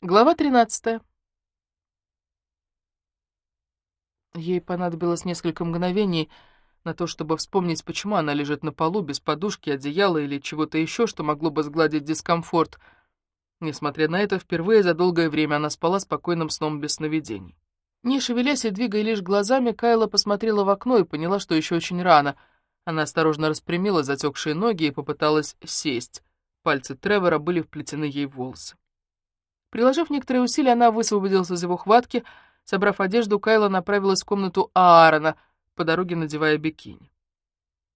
Глава 13. Ей понадобилось несколько мгновений на то, чтобы вспомнить, почему она лежит на полу без подушки, одеяла или чего-то еще, что могло бы сгладить дискомфорт. Несмотря на это, впервые за долгое время она спала спокойным сном без сновидений. Не шевелясь и двигая лишь глазами, Кайла посмотрела в окно и поняла, что еще очень рано. Она осторожно распрямила затекшие ноги и попыталась сесть. Пальцы Тревора были вплетены ей в волосы. Приложив некоторые усилия, она высвободилась из его хватки. Собрав одежду, Кайла направилась в комнату Аарона, по дороге надевая бикини.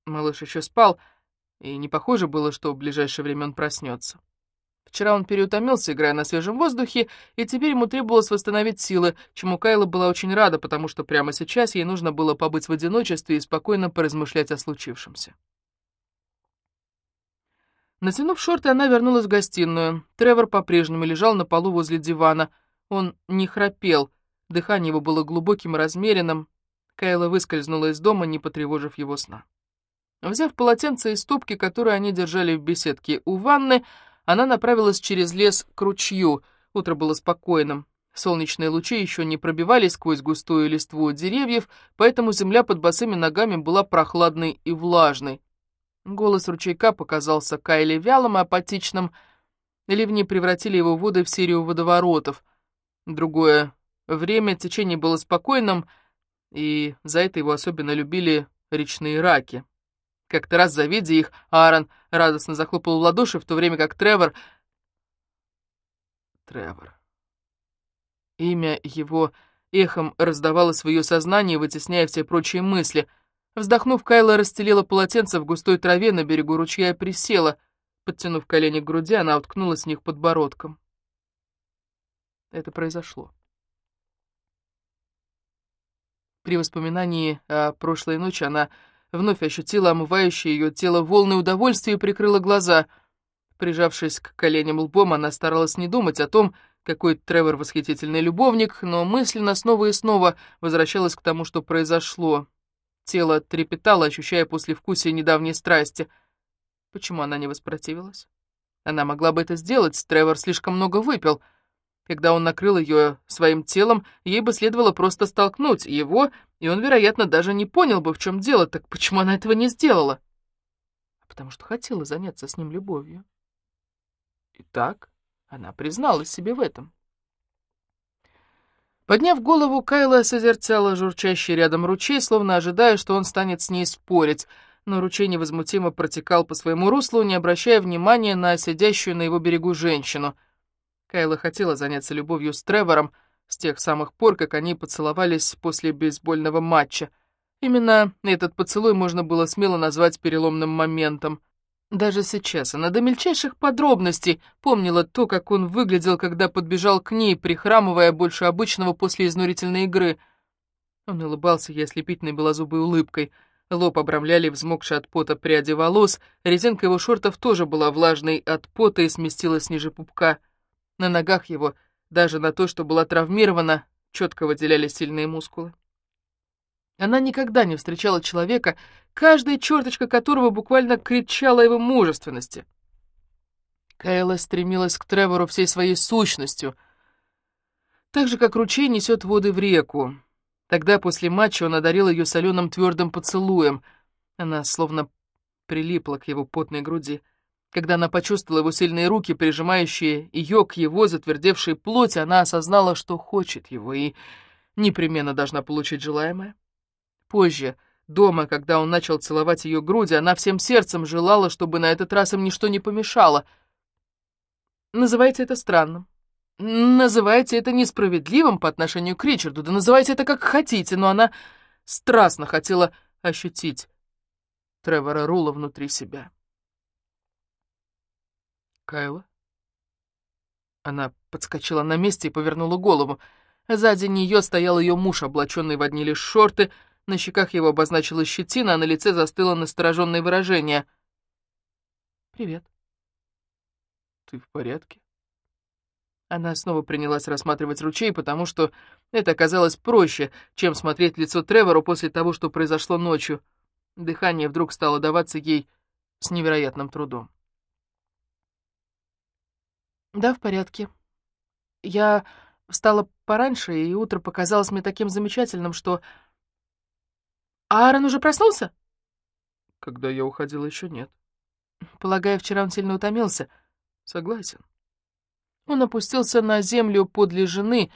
Малыш еще спал, и не похоже было, что в ближайшее время он проснется. Вчера он переутомился, играя на свежем воздухе, и теперь ему требовалось восстановить силы, чему Кайла была очень рада, потому что прямо сейчас ей нужно было побыть в одиночестве и спокойно поразмышлять о случившемся. Натянув шорты, она вернулась в гостиную. Тревор по-прежнему лежал на полу возле дивана. Он не храпел, дыхание его было глубоким и размеренным. Кайла выскользнула из дома, не потревожив его сна. Взяв полотенце из стопки, которую они держали в беседке у ванны, она направилась через лес к ручью. Утро было спокойным. Солнечные лучи еще не пробивались сквозь густую листву деревьев, поэтому земля под босыми ногами была прохладной и влажной. Голос ручейка показался Кайле вялым и апатичным. Ливни превратили его воды в серию водоворотов. Другое время течение было спокойным, и за это его особенно любили речные раки. Как-то раз, завидя их, Аарон радостно захлопал в ладоши, в то время как Тревор... Тревор... Имя его эхом раздавалось в ее сознании, вытесняя все прочие мысли — Вздохнув, Кайла расстелила полотенце в густой траве на берегу ручья и присела. Подтянув колени к груди, она уткнулась в них подбородком. Это произошло. При воспоминании о прошлой ночи она вновь ощутила омывающее ее тело волны удовольствия и прикрыла глаза. Прижавшись к коленям лбом, она старалась не думать о том, какой Тревор восхитительный любовник, но мысленно снова и снова возвращалась к тому, что произошло. Тело трепетало, ощущая послевкусие недавней страсти. Почему она не воспротивилась? Она могла бы это сделать, Тревор слишком много выпил. Когда он накрыл ее своим телом, ей бы следовало просто столкнуть его, и он, вероятно, даже не понял бы, в чем дело, так почему она этого не сделала? Потому что хотела заняться с ним любовью. И так она призналась себе в этом. Подняв голову, Кайла созерцала журчащий рядом ручей, словно ожидая, что он станет с ней спорить, но ручей невозмутимо протекал по своему руслу, не обращая внимания на сидящую на его берегу женщину. Кайла хотела заняться любовью с Тревором с тех самых пор, как они поцеловались после бейсбольного матча. Именно этот поцелуй можно было смело назвать переломным моментом — даже сейчас она до мельчайших подробностей помнила то, как он выглядел, когда подбежал к ней, прихрамывая больше обычного после изнурительной игры. Он улыбался ей ослепительной белозубой улыбкой. Лоб обрамляли взмокшие от пота пряди волос, резинка его шортов тоже была влажной от пота и сместилась ниже пупка. На ногах его, даже на то, что была травмирована, четко выделялись сильные мускулы. Она никогда не встречала человека, каждая черточка которого буквально кричала его мужественности. Кайла стремилась к Тревору всей своей сущностью, так же, как ручей несет воды в реку. Тогда после матча он одарил ее соленым твердым поцелуем. Она словно прилипла к его потной груди. Когда она почувствовала его сильные руки, прижимающие ее к его затвердевшей плоти, она осознала, что хочет его и непременно должна получить желаемое. Позже, дома, когда он начал целовать ее груди, она всем сердцем желала, чтобы на этот раз им ничто не помешало. Называйте это странным. Называйте это несправедливым по отношению к Ричарду, да называйте это как хотите, но она страстно хотела ощутить Тревора Рула внутри себя. Кайла? Она подскочила на месте и повернула голову. Сзади нее стоял ее муж, облаченный в одни лишь шорты, на щеках его обозначилась щетина, а на лице застыло настороженное выражение. «Привет». «Ты в порядке?» Она снова принялась рассматривать ручей, потому что это оказалось проще, чем смотреть лицо Тревору после того, что произошло ночью. Дыхание вдруг стало даваться ей с невероятным трудом. «Да, в порядке». Я встала пораньше, и утро показалось мне таким замечательным, что... Аарон уже проснулся? Когда я уходила, еще нет. Полагаю, вчера он сильно утомился. Согласен. Он опустился на землю подле жены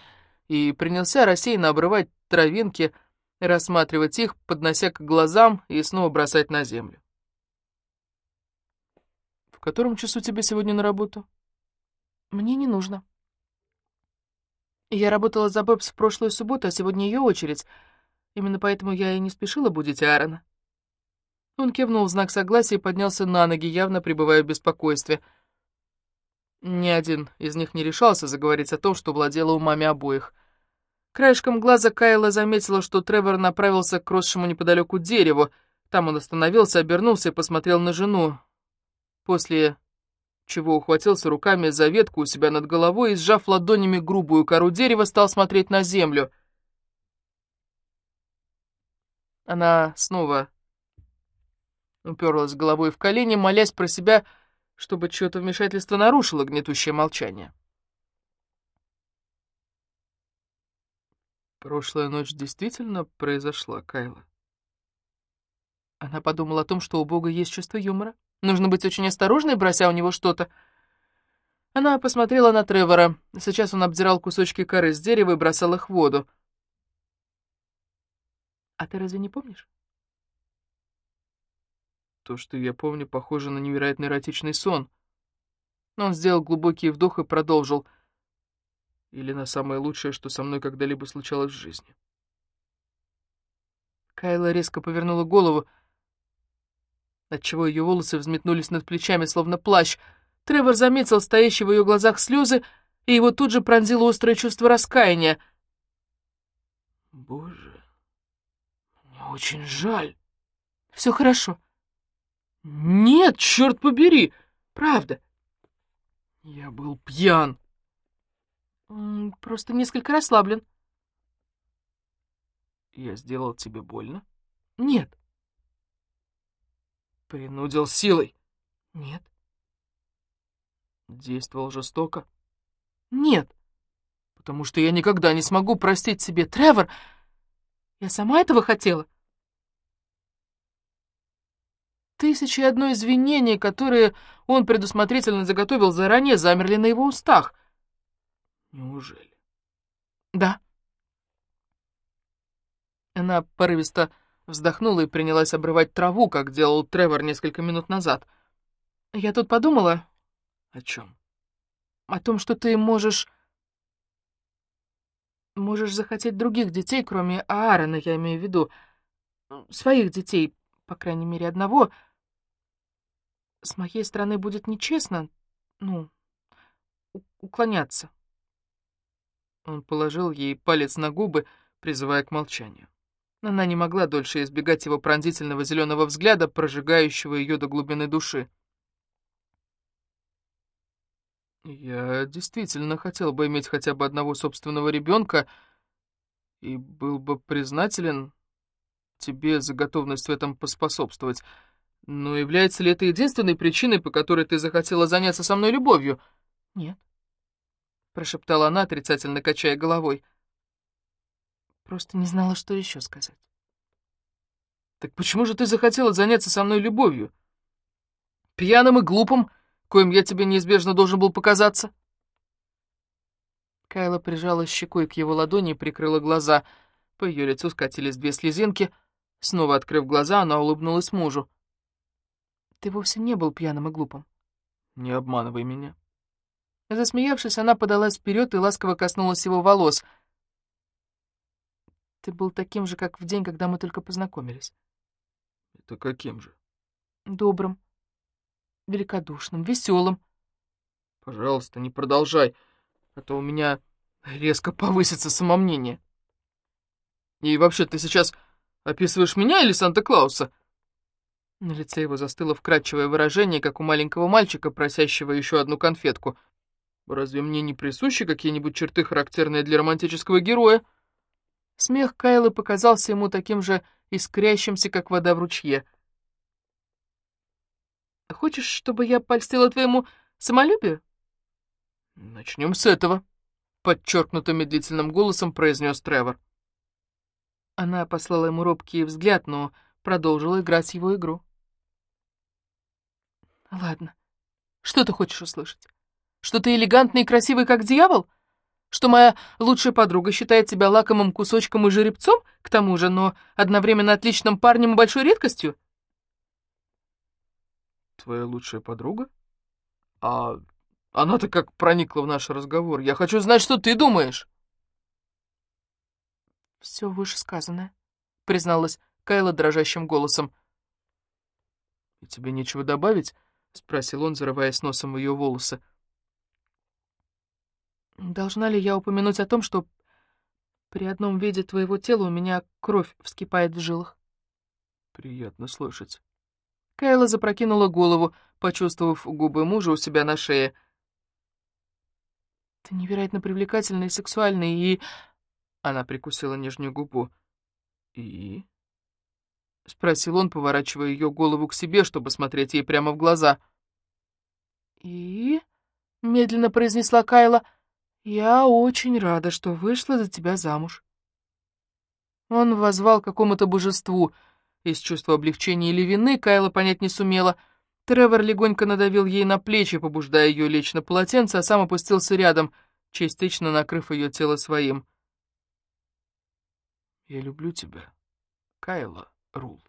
и принялся рассеянно обрывать травинки, рассматривать их, поднося к глазам и снова бросать на землю. «В котором часу тебе сегодня на работу?» «Мне не нужно». Я работала за Бэбс в прошлую субботу, а сегодня ее очередь. Именно поэтому я и не спешила будить Аарона. Он кивнул в знак согласия и поднялся на ноги, явно пребывая в беспокойстве — ни один из них не решался заговорить о том, что владело умами обоих. Краешком глаза Кайла заметила, что Тревор направился к росшему неподалеку дереву. Там он остановился, обернулся и посмотрел на жену. После чего ухватился руками за ветку у себя над головой и, сжав ладонями грубую кору дерева, стал смотреть на землю. Она снова уперлась головой в колени, молясь про себя, чтобы чье-то вмешательство нарушило гнетущее молчание. Прошлая ночь действительно произошла, Кайла. Она подумала о том, что у Бога есть чувство юмора. Нужно быть очень осторожной, брося у него что-то. Она посмотрела на Тревора. Сейчас он обдирал кусочки коры с дерева и бросал их в воду. «А ты разве не помнишь?» То, что я помню, похоже на невероятно эротичный сон. Но он сделал глубокий вдох и продолжил. Или на самое лучшее, что со мной когда-либо случалось в жизни. Кайла резко повернула голову, отчего ее волосы взметнулись над плечами, словно плащ. Тревор заметил стоящие в ее глазах слезы, и его тут же пронзило острое чувство раскаяния. «Боже, очень жаль. Все хорошо. «Нет, черт побери! Правда!» «Я был пьян!» «Просто несколько расслаблен». «Я сделал тебе больно?» «Нет». «Принудил силой?» «Нет». «Действовал жестоко?» «Нет, потому что я никогда не смогу простить себе, Тревор. Я сама этого хотела». Тысячи и одно извинений, которые он предусмотрительно заготовил заранее, замерли на его устах. Неужели? Да. Она порывисто вздохнула и принялась обрывать траву, как делал Тревор несколько минут назад. Я тут подумала... О чем? О том, что ты можешь... Можешь захотеть других детей, кроме Аарона, я имею в виду. Своих детей, по крайней мере, одного — с моей стороны будет нечестно, ну, уклоняться. Он положил ей палец на губы, призывая к молчанию. Она не могла дольше избегать его пронзительного зеленого взгляда, прожигающего ее до глубины души. «Я действительно хотел бы иметь хотя бы одного собственного ребенка и был бы признателен тебе за готовность в этом поспособствовать. Но является ли это единственной причиной, по которой ты захотела заняться со мной любовью? Нет. Прошептала она, отрицательно качая головой. Просто не знала, что еще сказать. Так почему же ты захотела заняться со мной любовью? Пьяным и глупым, коим я тебе неизбежно должен был показаться? Кайла прижала щекой к его ладони и прикрыла глаза. По ее лицу скатились две слезинки. Снова открыв глаза, она улыбнулась мужу. Ты вовсе не был пьяным и глупым. Не обманывай меня. Засмеявшись, она подалась вперед и ласково коснулась его волос. Ты был таким же, как в день, когда мы только познакомились. Это каким же? Добрым, великодушным, веселым. Пожалуйста, не продолжай, а то у меня резко повысится самомнение. И вообще, ты сейчас описываешь меня или Санта-Клауса? На лице его застыло вкрадчивое выражение, как у маленького мальчика, просящего еще одну конфетку. «Разве мне не присущи какие-нибудь черты, характерные для романтического героя?» Смех Кайлы показался ему таким же искрящимся, как вода в ручье. «Хочешь, чтобы я польстила твоему самолюбию?» «Начнем с этого». подчеркнуто медлительным голосом произнес Тревор. Она послала ему робкий взгляд, но продолжила играть его игру. «Ладно. Что ты хочешь услышать? Что ты элегантный и красивый, как дьявол? Что моя лучшая подруга считает тебя лакомым кусочком и жеребцом, к тому же, но одновременно отличным парнем и большой редкостью?» «Твоя лучшая подруга? А она-то как проникла в наш разговор. Я хочу знать, что ты думаешь!» «Все вышесказанное», — призналась Кайла дрожащим голосом. «И тебе нечего добавить?» — спросил он, зарываясь носом в ее волосы. «Должна ли я упомянуть о том, что при одном виде твоего тела у меня кровь вскипает в жилах?» «Приятно слышать». Кайла запрокинула голову, почувствовав губы мужа у себя на шее. «Ты невероятно привлекательный и сексуальный, и...» Она прикусила нижнюю губу. «И?» — спросил он, поворачивая ее голову к себе, чтобы смотреть ей прямо в глаза. «И?» — медленно произнесла Кайла. «Я очень рада, что вышла за тебя замуж». Он возвал какому-то божеству. Из чувства облегчения или вины Кайла понять не сумела. Тревор легонько надавил ей на плечи, побуждая ее лечь на полотенце, а сам опустился рядом, частично накрыв ее тело своим. «Я люблю тебя, Кайла Рул».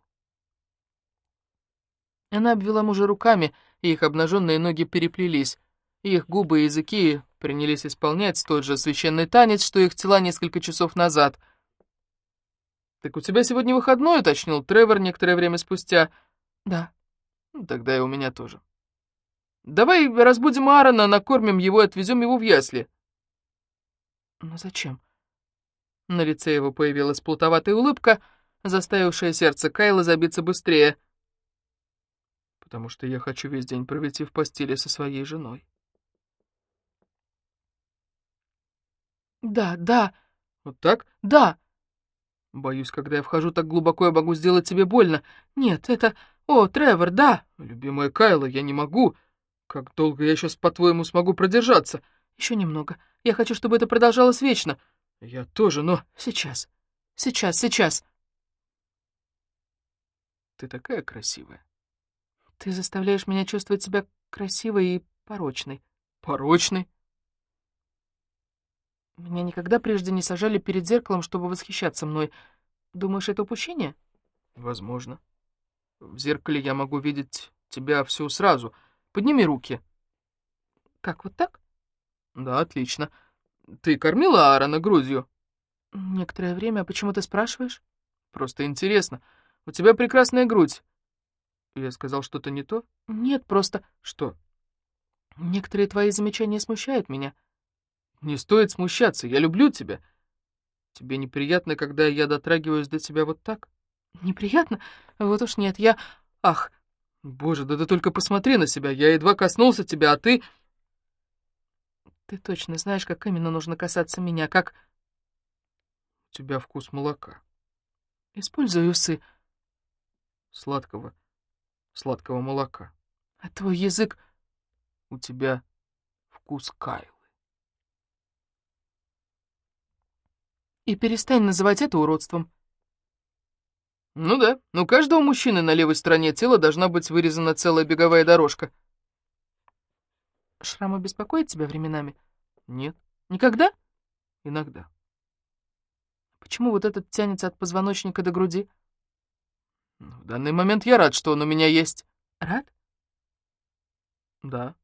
Она обвела мужа руками, и их обнаженные ноги переплелись. Их губы и языки принялись исполнять тот же священный танец, что их тела несколько часов назад. «Так у тебя сегодня выходной?» — уточнил Тревор некоторое время спустя. «Да». Ну, «Тогда и у меня тоже». «Давай разбудим Аарона, накормим его и отвезем его в ясли». «Но зачем?» На лице его появилась плутоватая улыбка, заставившая сердце Кайла забиться быстрее. «Потому что я хочу весь день провести в постели со своей женой». «Да, да». «Вот так?» «Да». «Боюсь, когда я вхожу так глубоко, я могу сделать тебе больно». «Нет, это... О, Тревор, да». «Любимая Кайла, я не могу. Как долго я сейчас, по-твоему, смогу продержаться?» «Еще немного. Я хочу, чтобы это продолжалось вечно». «Я тоже, но...» «Сейчас. Сейчас, сейчас». «Ты такая красивая». «Ты заставляешь меня чувствовать себя красивой и порочной». «Порочной?» Меня никогда прежде не сажали перед зеркалом, чтобы восхищаться мной. Думаешь, это упущение? Возможно. В зеркале я могу видеть тебя всю сразу. Подними руки. Как, вот так? Да, отлично. Ты кормила Аарона грудью? Некоторое время. А почему ты спрашиваешь? Просто интересно. У тебя прекрасная грудь. Я сказал что-то не то? Нет, просто... Что? Некоторые твои замечания смущают меня. Не стоит смущаться, я люблю тебя. Тебе неприятно, когда я дотрагиваюсь до тебя вот так? Неприятно? Вот уж нет, я... Ах, боже, да ты только посмотри на себя, я едва коснулся тебя, а ты... Ты точно знаешь, как именно нужно касаться меня, как... У тебя вкус молока. Используй усы. Сладкого, сладкого молока. А твой язык... У тебя вкус Кайлы. И перестань называть это уродством. Ну да, но у каждого мужчины на левой стороне тела должна быть вырезана целая беговая дорожка. Шрамы беспокоят тебя временами? Нет. Никогда? Иногда. Почему вот этот тянется от позвоночника до груди? В данный момент я рад, что он у меня есть. Рад? Да.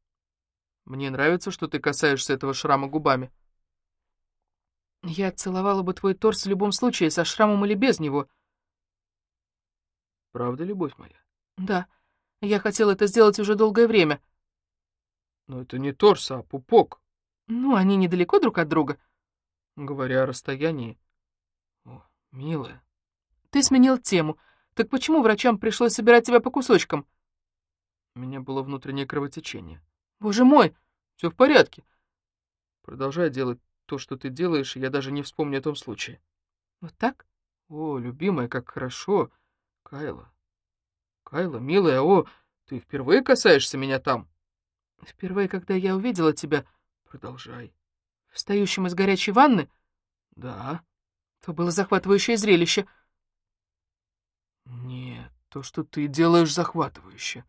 Мне нравится, что ты касаешься этого шрама губами. Я целовала бы твой торс в любом случае, со шрамом или без него. Правда, любовь моя? Да. Я хотела это сделать уже долгое время. Но это не торс, а пупок. Ну, они недалеко друг от друга. Говоря о расстоянии. О, милая. Ты сменил тему. Так почему врачам пришлось собирать тебя по кусочкам? У меня было внутреннее кровотечение. Боже мой! Все в порядке. Продолжай делать то, что ты делаешь, и я даже не вспомню о том случае. Вот так? О, любимая, как хорошо. Кайла. Кайла, милая, о, ты впервые касаешься меня там? Впервые, когда я увидела тебя... Продолжай. Встающим из горячей ванны? Да. То было захватывающее зрелище. Нет, то, что ты делаешь, захватывающе.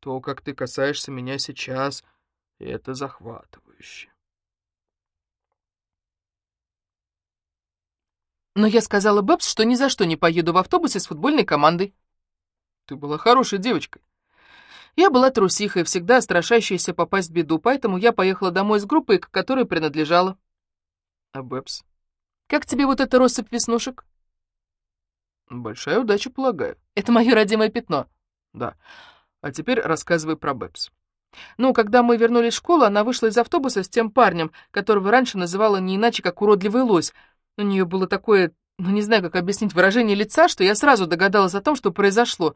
То, как ты касаешься меня сейчас, это захватывающе. Но я сказала Бэбс, что ни за что не поеду в автобусе с футбольной командой. Ты была хорошей девочкой. Я была трусихой, всегда страшащейся попасть в беду, поэтому я поехала домой с группой, к которой принадлежала. А Бэбс? Как тебе вот эта россыпь веснушек? Большая удача, полагаю. Это мое родимое пятно. Да. А теперь рассказывай про Бэбс. Ну, когда мы вернулись в школу, она вышла из автобуса с тем парнем, которого раньше называла не иначе, как уродливый лось. У нее было такое, ну не знаю, как объяснить выражение лица, что я сразу догадалась о том, что произошло.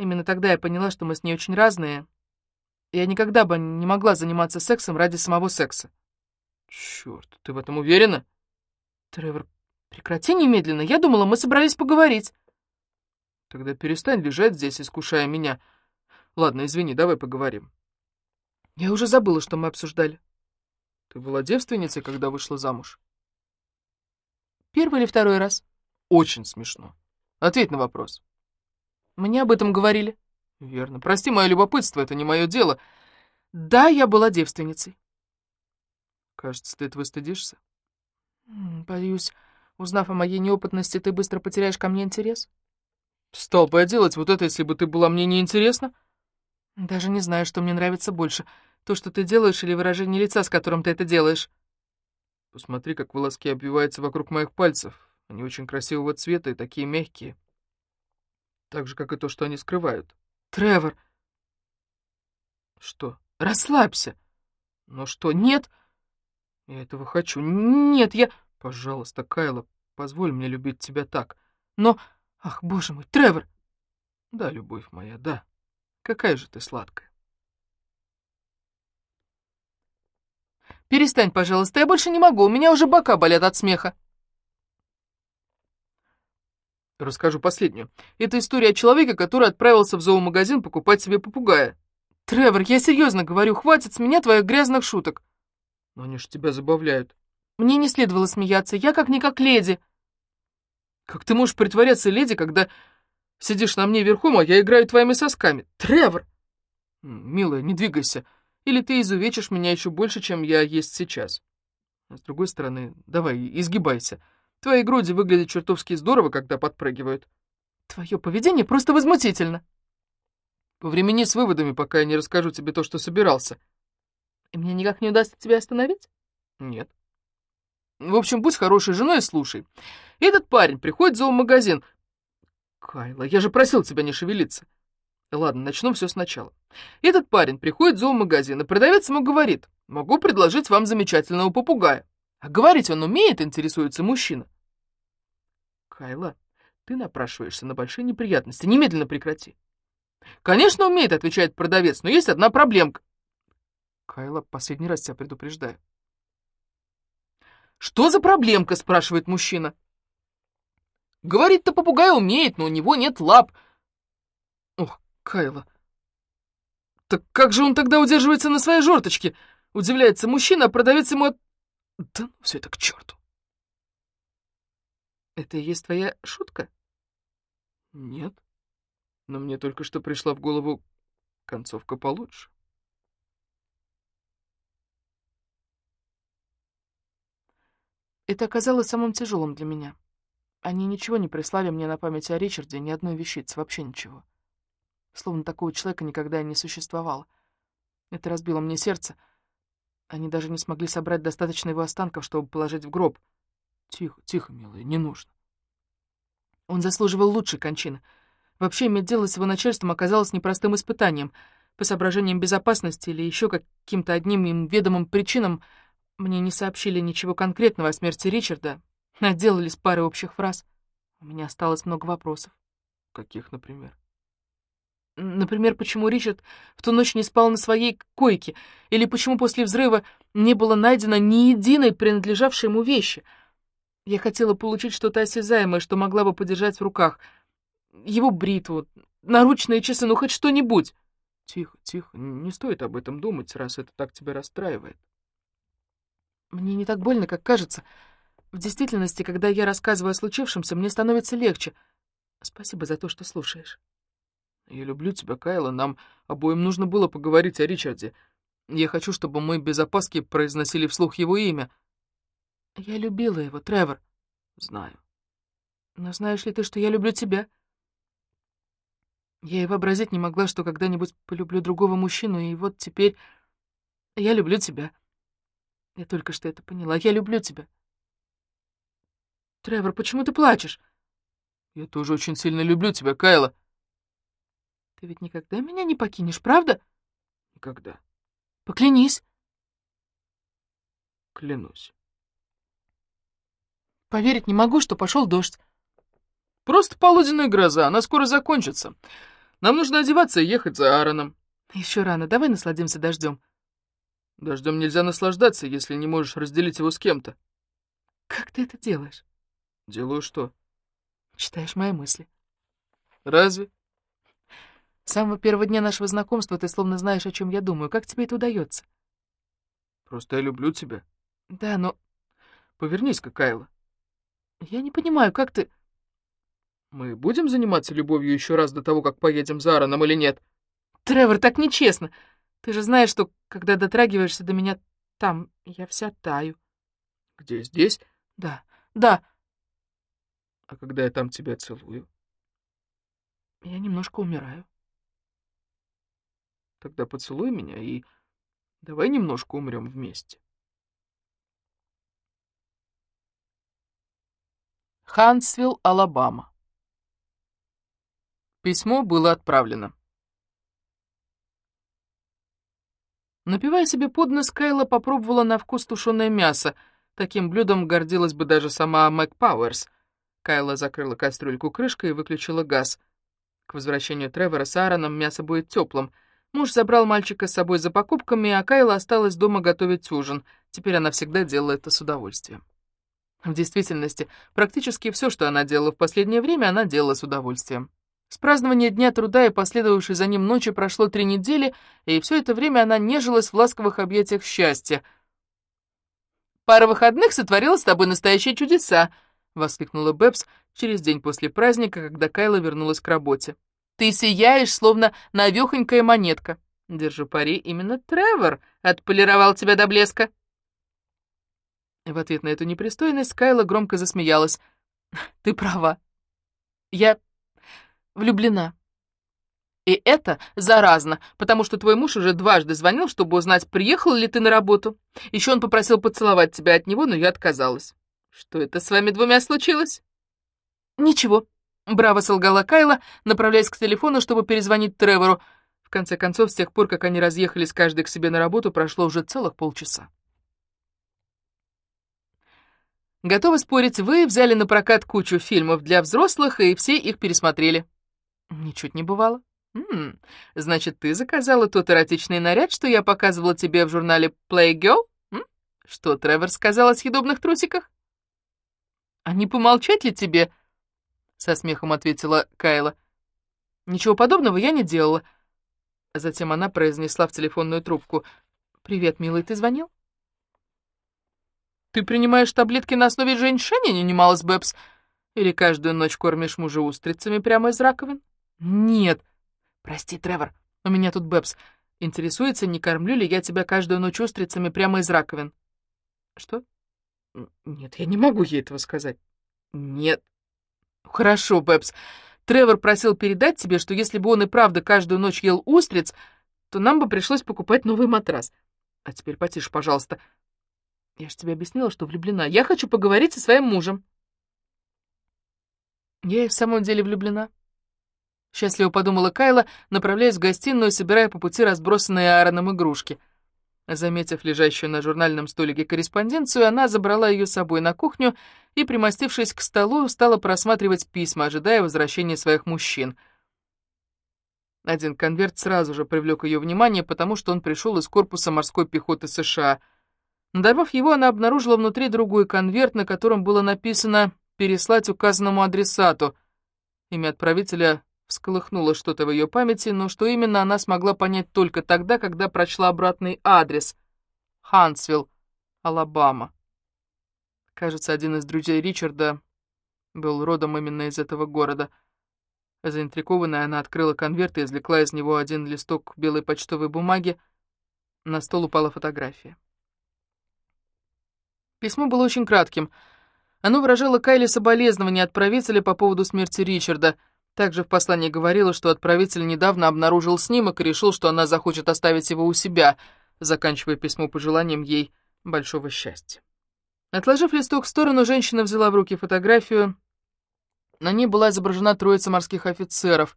Именно тогда я поняла, что мы с ней очень разные. Я никогда бы не могла заниматься сексом ради самого секса. Черт, ты в этом уверена? Тревор, прекрати немедленно. Я думала, мы собрались поговорить. Тогда перестань лежать здесь, искушая меня. Ладно, извини, давай поговорим. Я уже забыла, что мы обсуждали. Ты была девственницей, когда вышла замуж? Первый или второй раз? Очень смешно. Ответь на вопрос. Мне об этом говорили. Верно. Прости мое любопытство, это не мое дело. Да, я была девственницей. Кажется, ты этого стыдишься. Боюсь, узнав о моей неопытности, ты быстро потеряешь ко мне интерес. Стал бы я делать вот это, если бы ты была мне неинтересна? Даже не знаю, что мне нравится больше. То, что ты делаешь, или выражение лица, с которым ты это делаешь. Посмотри, как волоски обвиваются вокруг моих пальцев. Они очень красивого цвета и такие мягкие. Так же, как и то, что они скрывают. Тревор! Что? Расслабься! Но что, нет? Я этого хочу. Нет, я... Пожалуйста, Кайла, позволь мне любить тебя так. Но... Ах, боже мой, Тревор! Да, любовь моя, да. Какая же ты сладкая. Перестань, пожалуйста, я больше не могу, у меня уже бока болят от смеха. Расскажу последнюю. Это история о человеке, который отправился в зоомагазин покупать себе попугая. Тревор, я серьезно говорю, хватит с меня твоих грязных шуток. Но они же тебя забавляют. Мне не следовало смеяться, я как-никак леди. Как ты можешь притворяться леди, когда сидишь на мне верхом, а я играю твоими сосками? Тревор! Милая, не двигайся, или ты изувечишь меня еще больше, чем я есть сейчас. А с другой стороны, давай, изгибайся. Твои груди выглядят чертовски здорово, когда подпрыгивают. Твое поведение просто возмутительно. Повремени с выводами, пока я не расскажу тебе то, что собирался. И мне никак не удастся тебя остановить? Нет. В общем, будь хорошей женой и слушай. Этот парень приходит в зоомагазин. Кайла, я же просил тебя не шевелиться. Ладно, начну все сначала. Этот парень приходит в зоомагазин, и продавец ему говорит, могу предложить вам замечательного попугая. А говорить он умеет, интересуется мужчина. Кайла, ты напрашиваешься на большие неприятности. Немедленно прекрати. Конечно, умеет, отвечает продавец, но есть одна проблемка. Кайла, последний раз тебя предупреждаю. Что за проблемка, спрашивает мужчина. Говорит-то попугай умеет, но у него нет лап. Ох, Кайла. Так как же он тогда удерживается на своей жорточке? Удивляется мужчина, а продавец ему да ну все это к черту. Это и есть твоя шутка? Нет. Но мне только что пришла в голову концовка получше. Это оказалось самым тяжелым для меня. Они ничего не прислали мне на память о Ричарде, ни одной вещицы, вообще ничего. Словно такого человека никогда и не существовало. Это разбило мне сердце — они даже не смогли собрать достаточно его останков, чтобы положить в гроб. Тихо, тихо, милая, не нужно. Он заслуживал лучшей кончины. Вообще, иметь дело с его начальством оказалось непростым испытанием. По соображениям безопасности или еще каким-то одним им ведомым причинам мне не сообщили ничего конкретного о смерти Ричарда, отделались парой общих фраз. У меня осталось много вопросов. Каких, например? Например, почему Ричард в ту ночь не спал на своей койке, или почему после взрыва не было найдено ни единой принадлежавшей ему вещи. Я хотела получить что-то осязаемое, что могла бы подержать в руках. Его бритву, наручные часы, ну хоть что-нибудь. Тихо, тихо, не стоит об этом думать, раз это так тебя расстраивает. Мне не так больно, как кажется. В действительности, когда я рассказываю о случившемся, мне становится легче. Спасибо за то, что слушаешь. Я люблю тебя, Кайла. Нам обоим нужно было поговорить о Ричарде. Я хочу, чтобы мы без опаски произносили вслух его имя. Я любила его, Тревор. Знаю. Но знаешь ли ты, что я люблю тебя? Я и вообразить не могла, что когда-нибудь полюблю другого мужчину, и вот теперь я люблю тебя. Я только что это поняла. Я люблю тебя. Тревор, почему ты плачешь? Я тоже очень сильно люблю тебя, Кайла. Ты ведь никогда меня не покинешь, правда? Никогда. Поклянись. Клянусь. Поверить не могу, что пошел дождь. Просто полуденная гроза, она скоро закончится. Нам нужно одеваться и ехать за Аароном. Еще рано, давай насладимся дождем. Дождем нельзя наслаждаться, если не можешь разделить его с кем-то. Как ты это делаешь? Делаю что? Читаешь мои мысли. Разве? С самого первого дня нашего знакомства ты словно знаешь, о чем я думаю. Как тебе это удается? Просто я люблю тебя. Да, но... Повернись-ка, Кайла. Я не понимаю, как ты... Мы будем заниматься любовью еще раз до того, как поедем за Аароном или нет? Тревор, так нечестно. Ты же знаешь, что, когда дотрагиваешься до меня там, я вся таю. Где, здесь? Да, да. А когда я там тебя целую? Я немножко умираю. Тогда поцелуй меня и давай немножко умрем вместе. Хансвилл, Алабама. Письмо было отправлено. Напивая себе под нос, Кайла попробовала на вкус тушеное мясо. Таким блюдом гордилась бы даже сама Мэг Пауэрс. Кайла закрыла кастрюльку крышкой и выключила газ. К возвращению Тревора с Аароном мясо будет теплым. Муж забрал мальчика с собой за покупками, а Кайла осталась дома готовить ужин. Теперь она всегда делала это с удовольствием. В действительности, практически все, что она делала в последнее время, она делала с удовольствием. С празднования Дня труда и последовавшей за ним ночи прошло три недели, и все это время она нежилась в ласковых объятиях счастья. «Пара выходных сотворила с тобой настоящие чудеса!» — воскликнула Бэбс через день после праздника, когда Кайла вернулась к работе. «Ты сияешь, словно навехонькая монетка. Держу пари, именно Тревор отполировал тебя до блеска!» В ответ на эту непристойность Кайла громко засмеялась. «Ты права. Я влюблена. И это заразно, потому что твой муж уже дважды звонил, чтобы узнать, приехал ли ты на работу. Еще он попросил поцеловать тебя от него, но я отказалась. Что это с вами двумя случилось? Ничего. Браво солгала Кайла, направляясь к телефону, чтобы перезвонить Тревору. В конце концов, с тех пор, как они разъехались каждый к себе на работу, прошло уже целых полчаса. Готовы спорить, вы взяли на прокат кучу фильмов для взрослых и все их пересмотрели. Ничуть не бывало. М значит, ты заказала тот эротичный наряд, что я показывала тебе в журнале Playgirl? М? Что Тревор сказал о съедобных трусиках? А не помолчать ли тебе? Со смехом ответила Кайла. Ничего подобного я не делала. Затем она произнесла в телефонную трубку. «Привет, милый, ты звонил?» «Ты принимаешь таблетки на основе женьшеня, не унималась, Бэбс? Или каждую ночь кормишь мужа устрицами прямо из раковин?» «Нет. Прости, Тревор, у меня тут Бэбс. Интересуется, не кормлю ли я тебя каждую ночь устрицами прямо из раковин?» «Что?» «Нет, я не могу ей этого сказать». «Нет». «Хорошо, Бэбс. Тревор просил передать тебе, что если бы он и правда каждую ночь ел устриц, то нам бы пришлось покупать новый матрас. А теперь потише, пожалуйста. Я же тебе объяснила, что влюблена. Я хочу поговорить со своим мужем». «Я и в самом деле влюблена», Счастливо подумала Кайла, направляясь в гостиную, собирая по пути разбросанные Аароном игрушки. Заметив лежащую на журнальном столике корреспонденцию, она забрала ее с собой на кухню и, примостившись к столу, стала просматривать письма, ожидая возвращения своих мужчин. Один конверт сразу же привлек ее внимание, потому что он пришел из корпуса морской пехоты США. Надорвав его, она обнаружила внутри другой конверт, на котором было написано «Переслать указанному адресату». Имя отправителя Всколыхнуло что-то в ее памяти, но что именно она смогла понять только тогда, когда прочла обратный адрес. Хансвилл, Алабама. Кажется, один из друзей Ричарда был родом именно из этого города. Заинтригованная, она открыла конверт и извлекла из него один листок белой почтовой бумаги. На стол упала фотография. Письмо было очень кратким. Оно выражало Кайли соболезнования отправителя по поводу смерти Ричарда. Также в послании говорило, что отправитель недавно обнаружил снимок и решил, что она захочет оставить его у себя, заканчивая письмо пожеланием ей большого счастья. Отложив листок в сторону, женщина взяла в руки фотографию. На ней была изображена троица морских офицеров.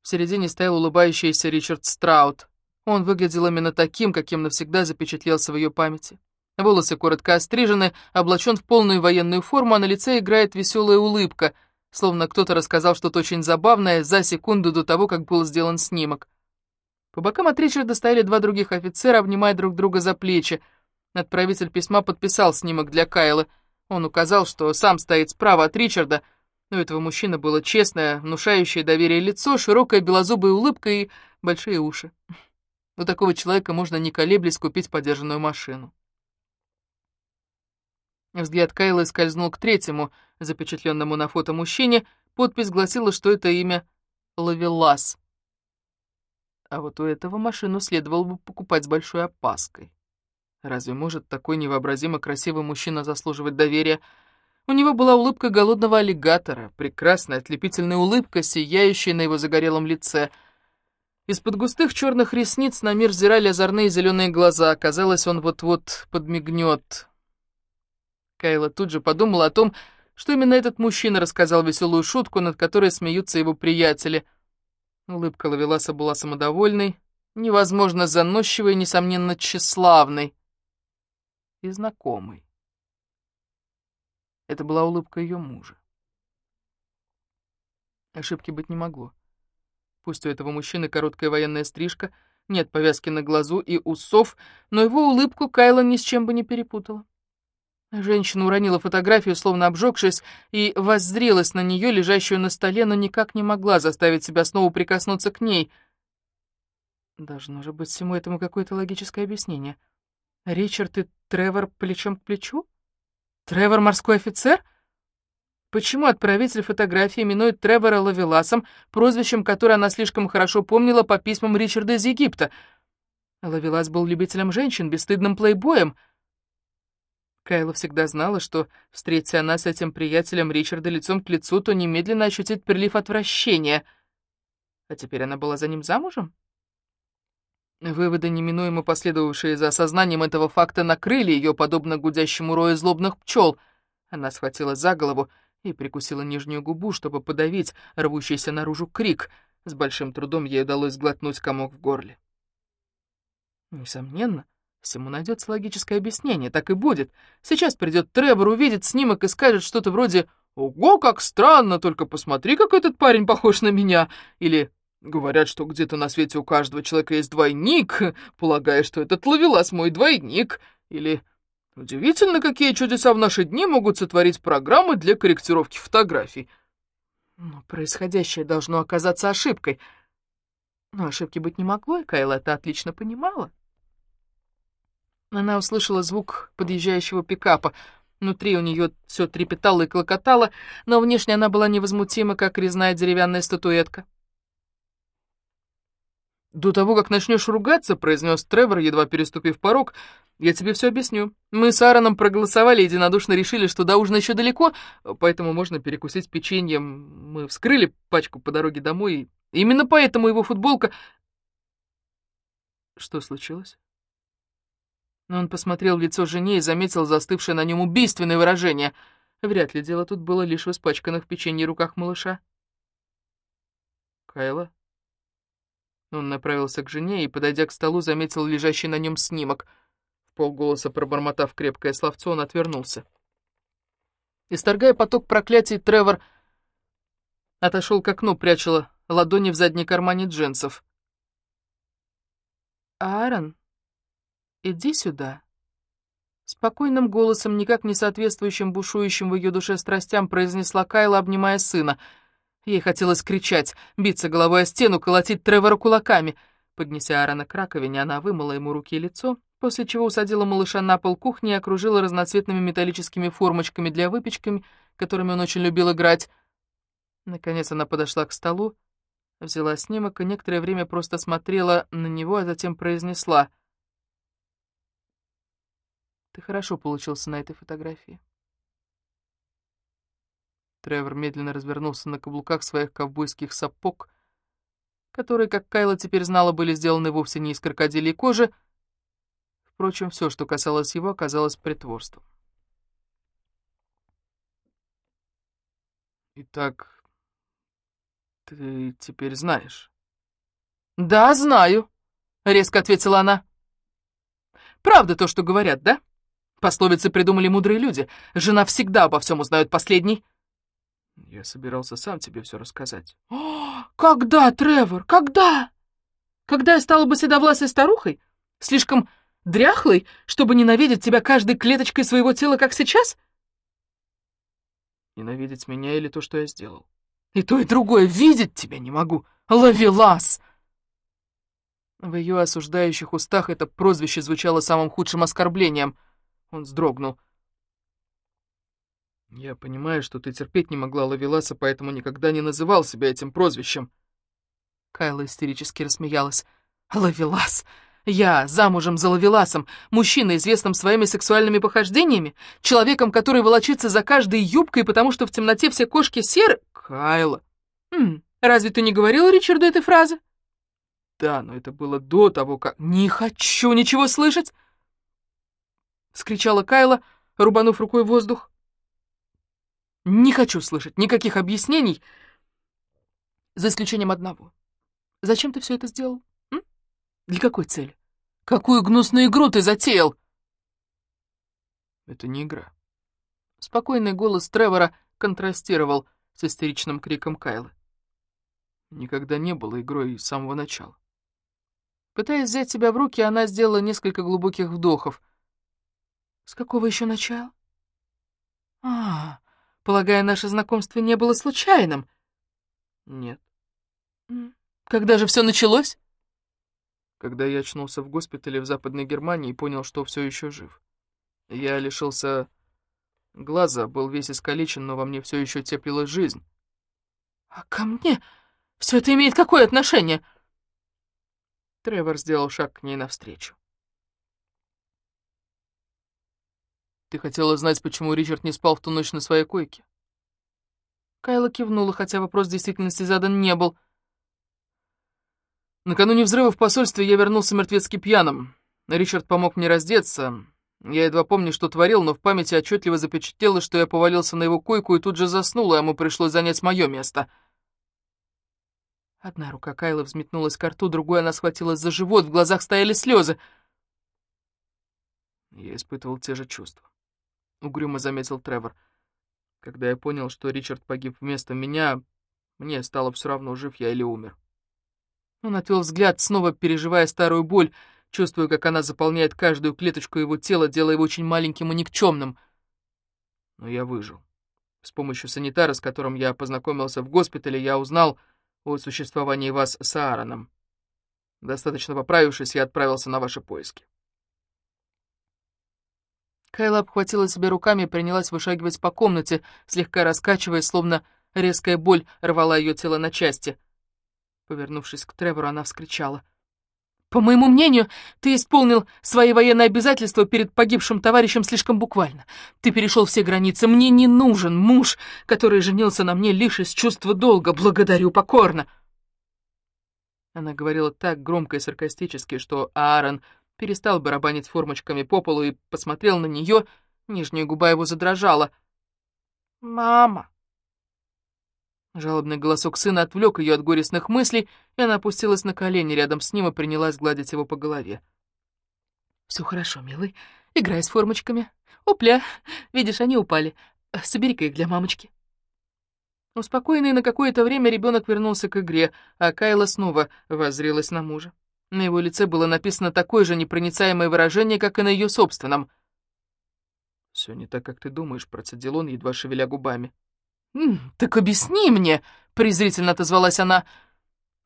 В середине стоял улыбающийся Ричард Страут. Он выглядел именно таким, каким навсегда запечатлелся в ее памяти. Волосы коротко острижены, облачен в полную военную форму, а на лице играет веселая улыбка, словно кто-то рассказал что-то очень забавное за секунду до того, как был сделан снимок. По бокам от Ричарда стояли два других офицера, обнимая друг друга за плечи. Отправитель письма подписал снимок для Кайла. Он указал, что сам стоит справа от Ричарда. У этого мужчины было честное, внушающее доверие лицо, широкая белозубая улыбка и большие уши. У такого человека можно не колеблясь купить подержанную машину. Взгляд Кайла скользнул к третьему, запечатленному на фото мужчине. Подпись гласила, что это имя Лавелас. А вот у этого машину следовало бы покупать с большой опаской. Разве может такой невообразимо красивый мужчина заслуживать доверия? У него была улыбка голодного аллигатора, прекрасная отлепительная улыбка, сияющая на его загорелом лице. Из-под густых черных ресниц на мир взирали озорные зеленые глаза. Казалось, он вот-вот подмигнет. Кайла тут же подумала о том, что именно этот мужчина рассказал веселую шутку, над которой смеются его приятели. Улыбка Лавеласа была самодовольной, невозможно заносчивой, несомненно, тщеславной и знакомой. Это была улыбка ее мужа. Ошибки быть не могло. Пусть у этого мужчины короткая военная стрижка, нет повязки на глазу и усов, но его улыбку Кайла ни с чем бы не перепутала. Женщина уронила фотографию, словно обжегшись, и воззрелась на нее, лежащую на столе, но никак не могла заставить себя снова прикоснуться к ней. Должно же быть всему этому какое-то логическое объяснение. Ричард и Тревор плечом к плечу? Тревор морской офицер? Почему отправитель фотографии именует Тревора Лавеласом, прозвищем, которое она слишком хорошо помнила по письмам Ричарда из Египта? Лавелас был любителем женщин, бесстыдным плейбоем — Кайла всегда знала, что, встретя она с этим приятелем Ричарда лицом к лицу, то немедленно ощутит прилив отвращения. А теперь она была за ним замужем? Выводы, неминуемо последовавшие за осознанием этого факта, накрыли ее, подобно гудящему рою злобных пчел. Она схватила за голову и прикусила нижнюю губу, чтобы подавить рвущийся наружу крик. С большим трудом ей удалось сглотнуть комок в горле. Несомненно, Всему найдется логическое объяснение, так и будет. Сейчас придет Тревор, увидит снимок и скажет что-то вроде «Ого, как странно, только посмотри, как этот парень похож на меня!» Или «Говорят, что где-то на свете у каждого человека есть двойник, полагая, что этот Лавелас мой двойник!» Или «Удивительно, какие чудеса в наши дни могут сотворить программы для корректировки фотографий!» Но происходящее должно оказаться ошибкой. Но ошибки быть не могло, и Кайла это отлично понимала. Она услышала звук подъезжающего пикапа. Внутри у нее все трепетало и клокотало, но внешне она была невозмутима, как резная деревянная статуэтка. «До того, как начнешь ругаться», — произнес Тревор, едва переступив порог, — «я тебе все объясню. Мы с Аароном проголосовали и единодушно решили, что до ужина еще далеко, поэтому можно перекусить печеньем. Мы вскрыли пачку по дороге домой, и именно поэтому его футболка...» Что случилось? Он посмотрел в лицо жене и заметил застывшее на нем убийственное выражение. Вряд ли дело тут было лишь в испачканных печенье руках малыша. «Кайла?» Он направился к жене и, подойдя к столу, заметил лежащий на нем снимок. В полголоса пробормотав крепкое словцо, он отвернулся. Исторгая поток проклятий, Тревор отошел к окну, пряча ладони в задней кармане джинсов. «Аарон?» «Иди сюда». Спокойным голосом, никак не соответствующим бушующим в ее душе страстям, произнесла Кайла, обнимая сына. Ей хотелось кричать, биться головой о стену, колотить Тревора кулаками. Поднеся Аарона к раковине, она вымыла ему руки и лицо, после чего усадила малыша на пол кухни и окружила разноцветными металлическими формочками для выпечки, которыми он очень любил играть. Наконец она подошла к столу, взяла снимок и некоторое время просто смотрела на него, а затем произнесла. «Ты хорошо получился на этой фотографии». Тревор медленно развернулся на каблуках своих ковбойских сапог, которые, как Кайла теперь знала, были сделаны вовсе не из крокодилей кожи. Впрочем, все, что касалось его, оказалось притворством. «Итак, ты теперь знаешь?» «Да, знаю», — резко ответила она. «Правда то, что говорят, да? Пословицы придумали мудрые люди. Жена всегда обо всем узнает последней». Я собирался сам тебе все рассказать. О, когда, Тревор, когда? Когда я стала бы седовласой старухой? Слишком дряхлой, чтобы ненавидеть тебя каждой клеточкой своего тела, как сейчас? Ненавидеть меня или то, что я сделал? И то, и другое. Видеть тебя не могу. Ловелас! В ее осуждающих устах это прозвище звучало самым худшим оскорблением. Он вздрогнул. «Я понимаю, что ты терпеть не могла Лавеласа, поэтому никогда не называл себя этим прозвищем». Кайла истерически рассмеялась. «Лавелас! Я замужем за Лавеласом, мужчиной, известным своими сексуальными похождениями, человеком, который волочится за каждой юбкой, потому что в темноте все кошки серы...» «Кайла!» М -м, «Разве ты не говорила Ричарду этой фразы?» «Да, но это было до того, как...» «Не хочу ничего слышать!» — скричала Кайла, рубанув рукой воздух. Не хочу слышать никаких объяснений, за исключением одного. Зачем ты все это сделал? М? Для какой цели? Какую гнусную игру ты затеял? Это не игра. Спокойный голос Тревора контрастировал с истеричным криком Кайлы. Никогда не было игрой с самого начала. Пытаясь взять себя в руки, она сделала несколько глубоких вдохов. С какого еще начала? А, Полагаю, наше знакомство не было случайным?» «Нет». «Когда же все началось?» Когда я очнулся в госпитале в Западной Германии и понял, что все еще жив. Я лишился глаза, был весь искалечен, но во мне все еще теплилась жизнь. «А ко мне все это имеет какое отношение?» Тревор сделал шаг к ней навстречу. Ты хотела знать, почему Ричард не спал в ту ночь на своей койке?» Кайла кивнула, хотя вопрос в действительности задан не был. Накануне взрыва в посольстве я вернулся мертвецки пьяным. Ричард помог мне раздеться. Я едва помню, что творил, но в памяти отчетливо запечатлелось, что я повалился на его койку и тут же заснул, а ему пришлось занять мое место. Одна рука Кайлы взметнулась к рту, другой она схватилась за живот, в глазах стояли слезы. Я испытывал те же чувства угрюмо заметил Тревор. Когда я понял, что Ричард погиб вместо меня, мне стало все равно, жив я или умер. Он отвел взгляд, снова переживая старую боль, чувствуя, как она заполняет каждую клеточку его тела, делая его очень маленьким и никчемным. Но я выжил. С помощью санитара, с которым я познакомился в госпитале, я узнал о существовании вас с Аароном. Достаточно поправившись, я отправился на ваши поиски. Кайла обхватила себя руками и принялась вышагивать по комнате, слегка раскачиваясь, словно резкая боль рвала ее тело на части. Повернувшись к Тревору, она вскричала. «По моему мнению, ты исполнил свои военные обязательства перед погибшим товарищем слишком буквально. Ты перешел все границы. Мне не нужен муж, который женился на мне лишь из чувства долга. Благодарю покорно!» Она говорила так громко и саркастически, что Аарон перестал барабанить формочками по полу и посмотрел на нее, нижняя губа его задрожала. «Мама!» Жалобный голосок сына отвлек ее от горестных мыслей, и она опустилась на колени рядом с ним и принялась гладить его по голове. «Все хорошо, милый. Играй с формочками. Опля! Видишь, они упали. Собери-ка их для мамочки». Успокоенный на какое-то время ребенок вернулся к игре, а Кайла снова воззрелась на мужа. На его лице было написано такое же непроницаемое выражение, как и на ее собственном. «Все не так, как ты думаешь», — процедил он, едва шевеля губами. «Так объясни мне», — презрительно отозвалась она.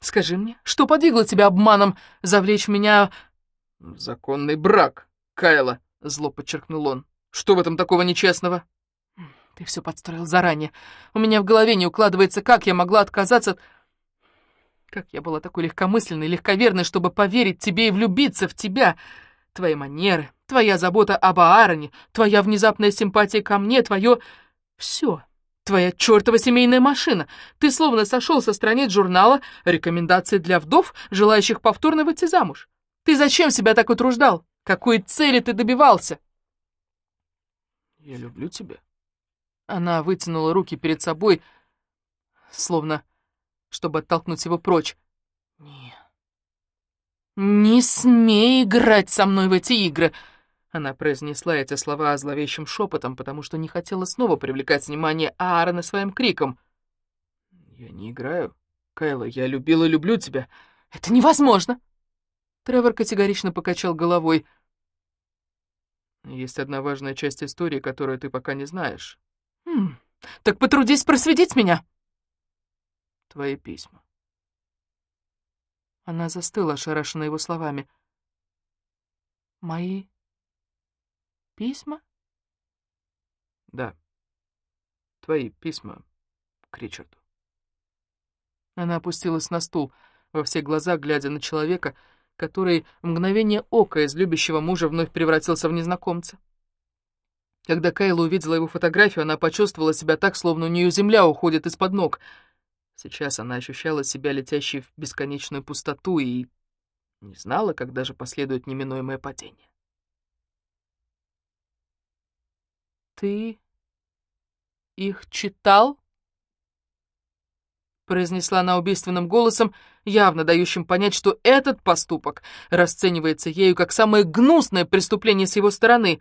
«Скажи мне, что подвигло тебя обманом завлечь меня...» «Законный брак», Кайла», — зло подчеркнул он. «Что в этом такого нечестного?» «Ты все подстроил заранее. У меня в голове не укладывается, как я могла отказаться... Как я была такой легкомысленной, легковерной, чтобы поверить тебе и влюбиться в тебя. Твои манеры, твоя забота об Аароне, твоя внезапная симпатия ко мне, твое... Все. Твоя чертова семейная машина. Ты словно сошел со страниц журнала «Рекомендации для вдов, желающих повторно выйти замуж». Ты зачем себя так утруждал? Какой цели ты добивался?» «Я люблю тебя». Она вытянула руки перед собой, словно чтобы оттолкнуть его прочь. «Не, не смей играть со мной в эти игры!» Она произнесла эти слова зловещим шепотом, потому что не хотела снова привлекать внимание Аарона своим криком. «Я не играю. Кайла, я любил и люблю тебя». «Это невозможно!» Тревор категорично покачал головой. Есть одна важная часть истории, которую ты пока не знаешь. Хм, так потрудись просветить меня. Твои письма. Она застыла, ошарашена его словами. Мои письма? Да. Твои письма к Ричарду. Она опустилась на стул, во все глаза глядя на человека, который в мгновение ока из любящего мужа вновь превратился в незнакомца. Когда Кайла увидела его фотографию, она почувствовала себя так, словно у нее земля уходит из-под ног. Сейчас она ощущала себя летящей в бесконечную пустоту и не знала, когда же последует неминуемое падение. «Ты их читал?» произнесла она убийственным голосом, явно дающим понять, что этот поступок расценивается ею как самое гнусное преступление с его стороны.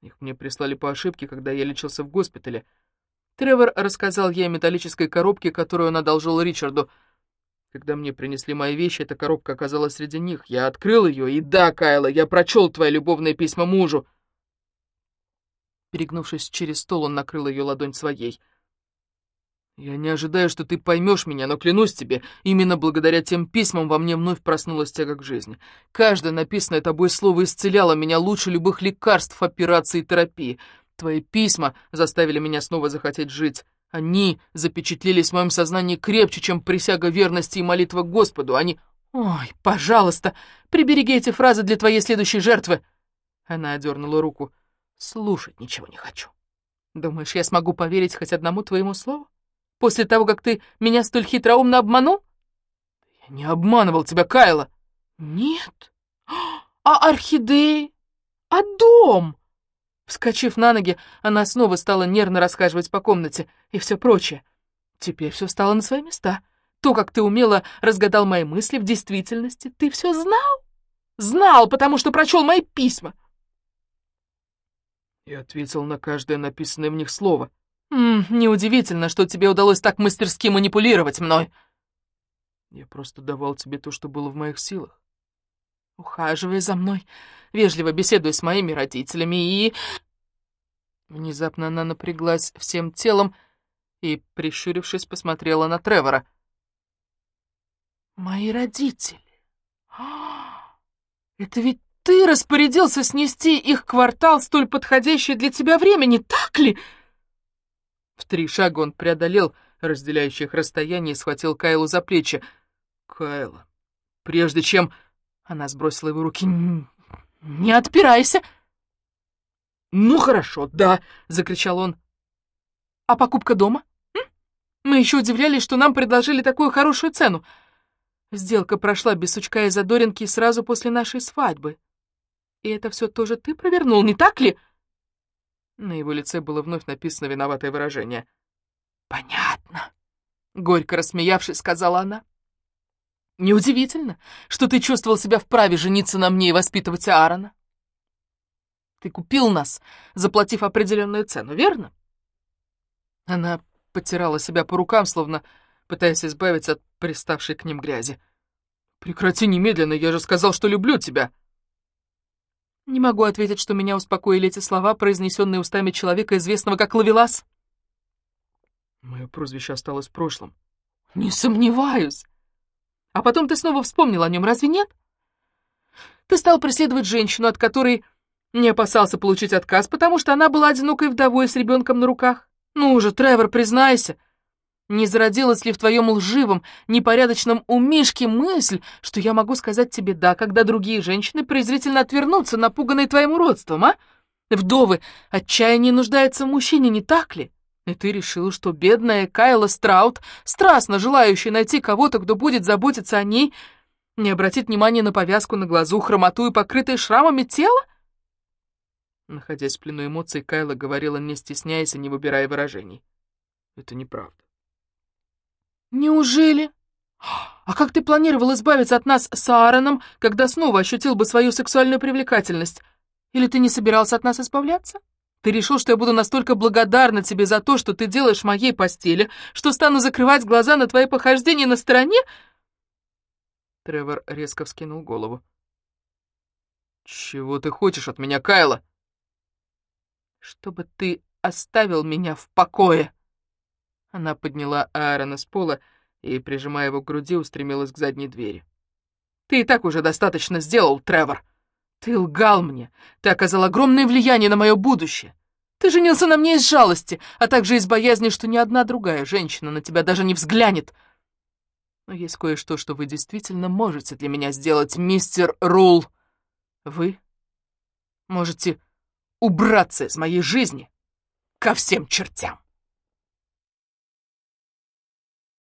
Их мне прислали по ошибке, когда я лечился в госпитале. Тревор рассказал ей о металлической коробке, которую он одолжил Ричарду. Когда мне принесли мои вещи, эта коробка оказалась среди них. Я открыл ее, и да, Кайла, я прочел твои любовные письма мужу. Перегнувшись через стол, он накрыл ее ладонь своей — я не ожидаю, что ты поймешь меня, но клянусь тебе, именно благодаря тем письмам во мне вновь проснулась тяга к жизни. Каждое написанное тобой слово исцеляло меня лучше любых лекарств, операций и терапии. Твои письма заставили меня снова захотеть жить. Они запечатлелись в моем сознании крепче, чем присяга верности и молитва Господу. Они... Ой, пожалуйста, прибереги эти фразы для твоей следующей жертвы. Она одернула руку. Слушать ничего не хочу. Думаешь, я смогу поверить хоть одному твоему слову? После того, как ты меня столь хитроумно обманул? Я не обманывал тебя, Кайла. Нет. А орхидеи? А дом? Вскочив на ноги, она снова стала нервно расхаживать по комнате и все прочее. Теперь все стало на свои места. То, как ты умело разгадал мои мысли, в действительности ты все знал? Знал, потому что прочел мои письма. Я ответил на каждое написанное в них слово. М -м, неудивительно, что тебе удалось так мастерски манипулировать мной. Я просто давал тебе то, что было в моих силах. Ухаживай за мной, вежливо беседуй с моими родителями и... Внезапно она напряглась всем телом и, прищурившись, посмотрела на Тревора. «Мои родители! Это ведь ты распорядился снести их квартал столь подходящее для тебя время, не так ли?» В три шага он преодолел разделяющих расстояние и схватил Кайлу за плечи. «Кайла, прежде чем...» Она сбросила его руки. «Не отпирайся!» «Ну хорошо, да!» — закричал он. «А покупка дома? М? Мы еще удивлялись, что нам предложили такую хорошую цену. Сделка прошла без сучка и задоринки сразу после нашей свадьбы. И это все тоже ты провернул, не так ли?» На его лице было вновь написано виноватое выражение. «Понятно», — горько рассмеявшись, сказала она. «Неудивительно, что ты чувствовал себя вправе жениться на мне и воспитывать Аарона. Ты купил нас, заплатив определенную цену, верно?» Она потирала себя по рукам, словно пытаясь избавиться от приставшей к ним грязи. «Прекрати немедленно, я же сказал, что люблю тебя!» Не могу ответить, что меня успокоили эти слова, произнесенные устами человека, известного как Лавелас. Мое прозвище осталось в прошлом. Не сомневаюсь. А потом ты снова вспомнил о нем, разве нет? Ты стал преследовать женщину, от которой не опасался получить отказ, потому что она была одинокой вдовой с ребенком на руках. Ну уже, Тревор, признайся, не зародилась ли в твоем лживом, непорядочном умишке мысль, что я могу сказать тебе «да», когда другие женщины презрительно отвернутся, напуганные твоим уродством, а? Вдовы отчаяние нуждается в мужчине, не так ли? И ты решил, что бедная Кайла Страут, страстно желающая найти кого-то, кто будет заботиться о ней, не обратит внимания на повязку на глазу, хромоту и покрытое шрамами тело? Находясь в плену эмоций, Кайла говорила, не стесняясь и не выбирая выражений. Это неправда. «Неужели? А как ты планировал избавиться от нас с Аароном, когда снова ощутил бы свою сексуальную привлекательность? Или ты не собирался от нас избавляться? Ты решил, что я буду настолько благодарна тебе за то, что ты делаешь в моей постели, что стану закрывать глаза на твои похождения на стороне?» Тревор резко вскинул голову. «Чего ты хочешь от меня, Кайла?» «Чтобы ты оставил меня в покое!» Она подняла Аарона с пола и, прижимая его к груди, устремилась к задней двери. «Ты и так уже достаточно сделал, Тревор. Ты лгал мне. Ты оказал огромное влияние на мое будущее. Ты женился на мне из жалости, а также из боязни, что ни одна другая женщина на тебя даже не взглянет. Но есть кое-что, что вы действительно можете для меня сделать, мистер Рул. Вы можете убраться из моей жизни ко всем чертям.